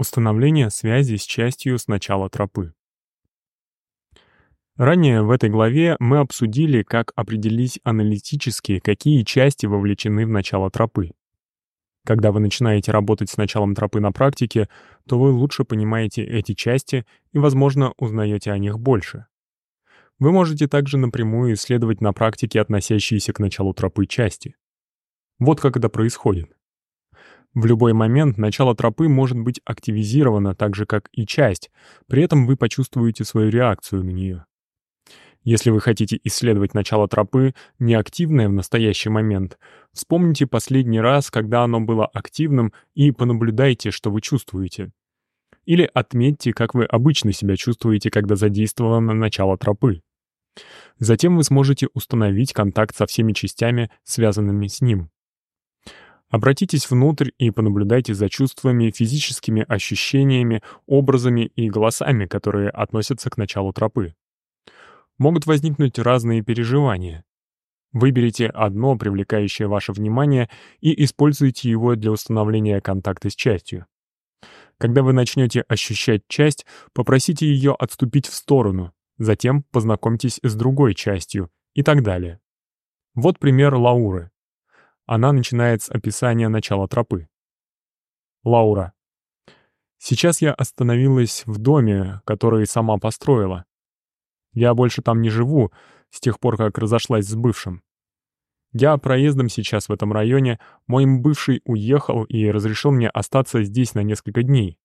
Установление связи с частью с начала тропы. Ранее в этой главе мы обсудили, как определить аналитически, какие части вовлечены в начало тропы. Когда вы начинаете работать с началом тропы на практике, то вы лучше понимаете эти части и, возможно, узнаете о них больше. Вы можете также напрямую исследовать на практике относящиеся к началу тропы части. Вот как это происходит. В любой момент начало тропы может быть активизировано так же, как и часть, при этом вы почувствуете свою реакцию на нее. Если вы хотите исследовать начало тропы, неактивное в настоящий момент, вспомните последний раз, когда оно было активным, и понаблюдайте, что вы чувствуете. Или отметьте, как вы обычно себя чувствуете, когда задействовано начало тропы. Затем вы сможете установить контакт со всеми частями, связанными с ним. Обратитесь внутрь и понаблюдайте за чувствами, физическими ощущениями, образами и голосами, которые относятся к началу тропы. Могут возникнуть разные переживания. Выберите одно, привлекающее ваше внимание, и используйте его для установления контакта с частью. Когда вы начнете ощущать часть, попросите ее отступить в сторону, затем познакомьтесь с другой частью и так далее. Вот пример Лауры. Она начинает с описания начала тропы. Лаура. Сейчас я остановилась в доме, который сама построила. Я больше там не живу, с тех пор, как разошлась с бывшим. Я проездом сейчас в этом районе, мой бывший уехал и разрешил мне остаться здесь на несколько дней.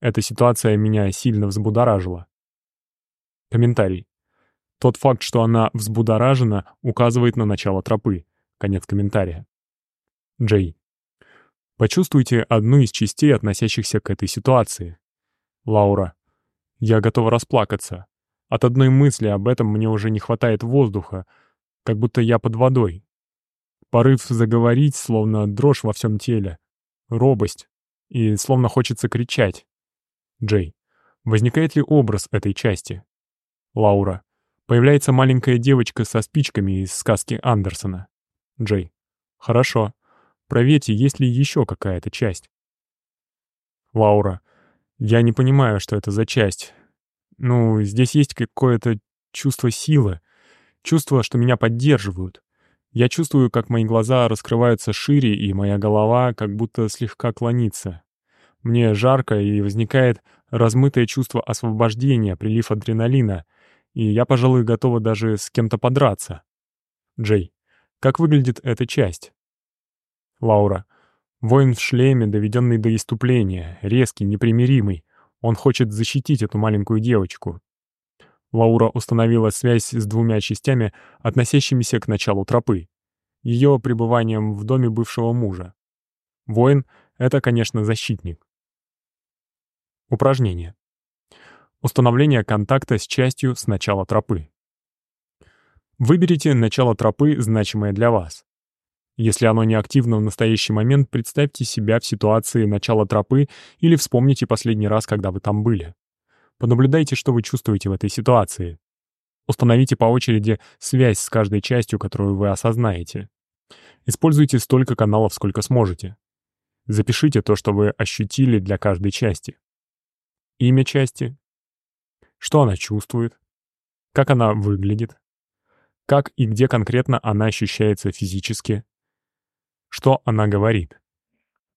Эта ситуация меня сильно взбудоражила. Комментарий. Тот факт, что она взбудоражена, указывает на начало тропы. Конец комментария. Джей. Почувствуйте одну из частей, относящихся к этой ситуации. Лаура. Я готова расплакаться. От одной мысли об этом мне уже не хватает воздуха, как будто я под водой. Порыв заговорить, словно дрожь во всем теле. Робость. И словно хочется кричать. Джей. Возникает ли образ этой части? Лаура. Появляется маленькая девочка со спичками из сказки Андерсона. Джей. Хорошо. Проверьте, есть ли еще какая-то часть. Лаура. Я не понимаю, что это за часть. Ну, здесь есть какое-то чувство силы, чувство, что меня поддерживают. Я чувствую, как мои глаза раскрываются шире, и моя голова как будто слегка клонится. Мне жарко, и возникает размытое чувство освобождения, прилив адреналина, и я, пожалуй, готова даже с кем-то подраться. Джей, как выглядит эта часть? Лаура. Воин в шлеме, доведенный до иступления, резкий, непримиримый. Он хочет защитить эту маленькую девочку. Лаура установила связь с двумя частями, относящимися к началу тропы. Ее пребыванием в доме бывшего мужа. Воин — это, конечно, защитник. Упражнение. Установление контакта с частью с начала тропы. Выберите начало тропы, значимое для вас. Если оно не активно в настоящий момент, представьте себя в ситуации начала тропы или вспомните последний раз, когда вы там были. Понаблюдайте, что вы чувствуете в этой ситуации. Установите по очереди связь с каждой частью, которую вы осознаете. Используйте столько каналов, сколько сможете. Запишите то, что вы ощутили для каждой части. Имя части. Что она чувствует. Как она выглядит. Как и где конкретно она ощущается физически что она говорит.